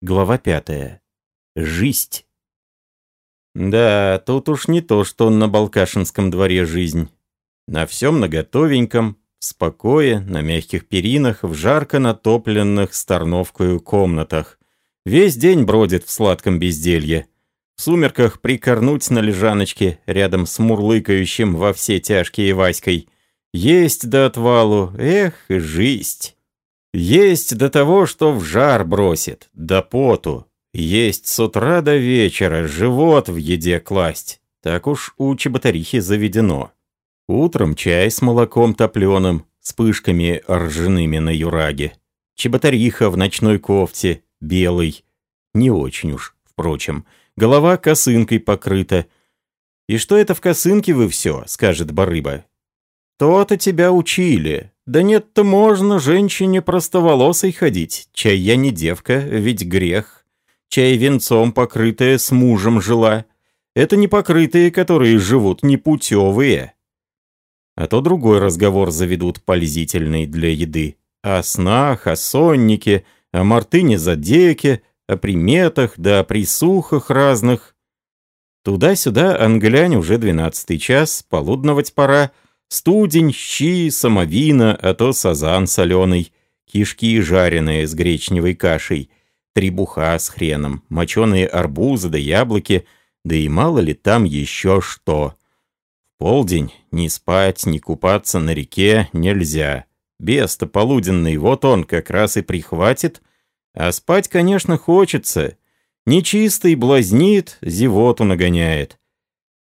Глава пятая. Жизнь. Да, тут уж не то, что на Балкашинском дворе жизнь. На всем наготовеньком, в спокое, на мягких перинах, в жарко натопленных старновкою комнатах. Весь день бродит в сладком безделье. В сумерках прикорнуть на лежаночке рядом с мурлыкающим во все тяжкие Васькой. Есть до отвалу, эх, жизнь. Есть до того, что в жар бросит, до поту. Есть с утра до вечера, живот в еде класть. Так уж у чеботарихи заведено. Утром чай с молоком топленым, с пышками ржаными на юраге. Чеботариха в ночной кофте, белый. Не очень уж, впрочем. Голова косынкой покрыта. «И что это в косынке вы все?» — скажет барыба. «То-то тебя учили. Да нет-то можно женщине простоволосой ходить. Чай я не девка, ведь грех. Чай венцом покрытая с мужем жила. Это не покрытые, которые живут непутевые». А то другой разговор заведут пользительный для еды. О снах, о соннике, о мартыне-задеке, о приметах, да о присухах разных. Туда-сюда англянь уже двенадцатый час, полудновать пора — Студень, щи, самовина, а то сазан соленый, кишки жареные с гречневой кашей, требуха с хреном, моченые арбузы да яблоки, да и мало ли там еще что. В полдень ни спать, ни купаться на реке нельзя. Бес-то полуденный, вот он как раз и прихватит. А спать, конечно, хочется. Нечистый блазнит, зевоту нагоняет.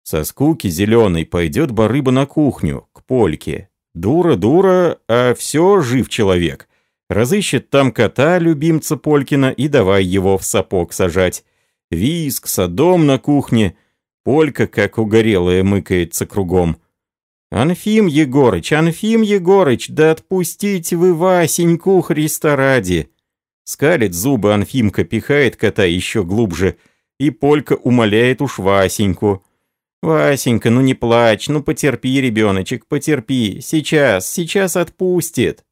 Со скуки зеленой пойдет барыба на кухню, к польке. Дура-дура, а все жив человек. Разыщет там кота, любимца Полькина, и давай его в сапог сажать. Виск, садом на кухне. Полька, как угорелая, мыкается кругом. «Анфим Егорыч, Анфим Егорыч, да отпустите вы Васеньку Христа ради!» Скалит зубы Анфимка, пихает кота еще глубже, и Полька умоляет уж Васеньку. «Васенька, ну не плачь, ну потерпи, ребеночек, потерпи. Сейчас, сейчас отпустит».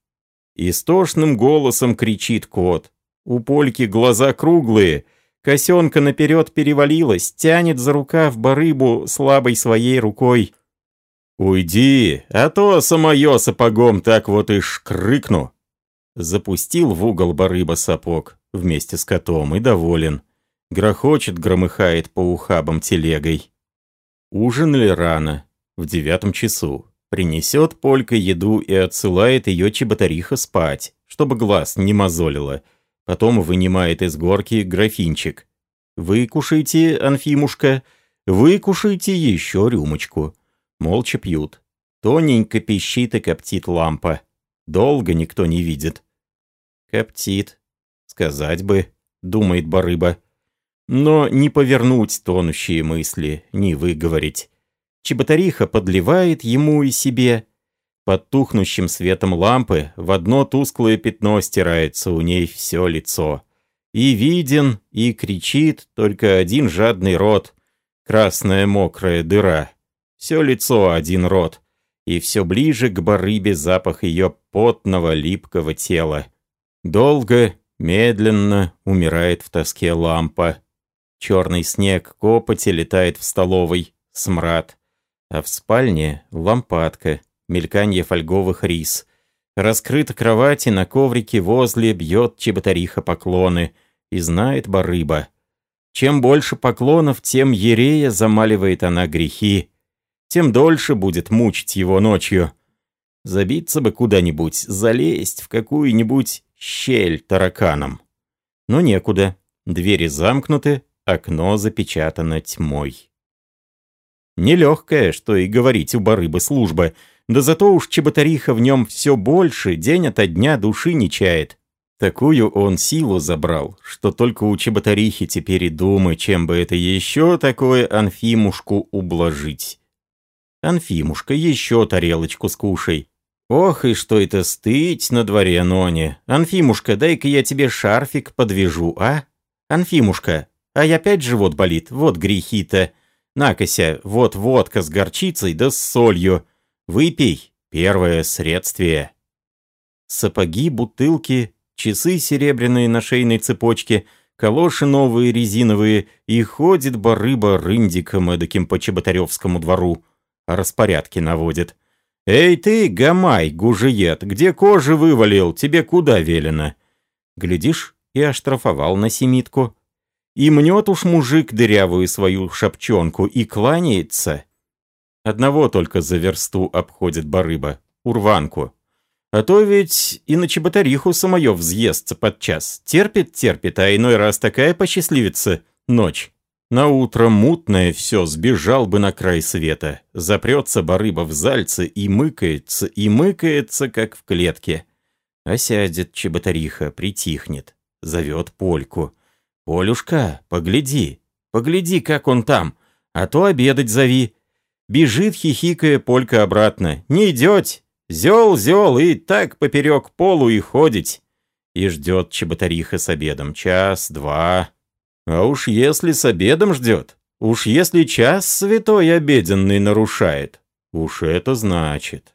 Истошным голосом кричит кот. У Польки глаза круглые. Косенка наперед перевалилась, тянет за рукав барыбу слабой своей рукой. «Уйди, а то самое сапогом так вот и шкрыкну». Запустил в угол барыба сапог вместе с котом и доволен. Грохочет, громыхает по ухабам телегой. Ужинали рано, в девятом часу. Принесет Полька еду и отсылает ее чеботариха спать, чтобы глаз не мозолило. Потом вынимает из горки графинчик. «Выкушайте, Анфимушка, выкушайте еще рюмочку». Молча пьют. Тоненько пищит и коптит лампа. Долго никто не видит. «Коптит. Сказать бы», — думает барыба. Но не повернуть тонущие мысли, не выговорить. Чеботариха подливает ему и себе. Под тухнущим светом лампы в одно тусклое пятно стирается у ней все лицо. И виден, и кричит только один жадный рот. Красная мокрая дыра. Все лицо один рот. И все ближе к барыбе запах ее потного липкого тела. Долго, медленно умирает в тоске лампа. Черный снег копоти летает в столовой, смрад. А в спальне лампадка, мельканье фольговых рис. Раскрыта кровати на коврике возле бьет чеботариха поклоны. И знает барыба. Чем больше поклонов, тем ерея замаливает она грехи. Тем дольше будет мучить его ночью. Забиться бы куда-нибудь, залезть в какую-нибудь щель тараканом. Но некуда. Двери замкнуты, окно запечатано тьмой. Нелегкая, что и говорить у барыбы служба, да зато уж чеботариха в нем все больше, день ото дня души не чает. Такую он силу забрал, что только у чеботарихи теперь и думы, чем бы это еще такое Анфимушку ублажить. Анфимушка, еще тарелочку скушай. Ох, и что это стыть на дворе, Ноне. Анфимушка, дай-ка я тебе шарфик подвяжу, а? Анфимушка, а я опять живот болит, вот грехи-то. Накося, вот водка с горчицей да с солью. Выпей, первое средствие. Сапоги, бутылки, часы серебряные на шейной цепочке, калоши новые резиновые, и ходит барыба рындиком эдаким по Чеботаревскому двору. Распорядки наводит. «Эй ты, гамай, гужиет, где кожи вывалил, тебе куда велено?» Глядишь, и оштрафовал на семитку. И мнет уж мужик дырявую свою шапчонку и кланяется. Одного только за версту обходит барыба, урванку. А то ведь и на чеботариху самое взъестся подчас. Терпит, терпит, а иной раз такая посчастливится ночь. На утро мутное все, сбежал бы на край света. Запрется барыба в зальце и мыкается, и мыкается, как в клетке. А сядет чеботариха, притихнет, зовет Польку. «Полюшка, погляди, погляди, как он там, а то обедать зови». Бежит, хихикая, Полька обратно. «Не идете? Зел, зел, и так поперек полу и ходить. И ждет чеботариха с обедом. Час, два. А уж если с обедом ждет, уж если час святой обеденный нарушает, уж это значит.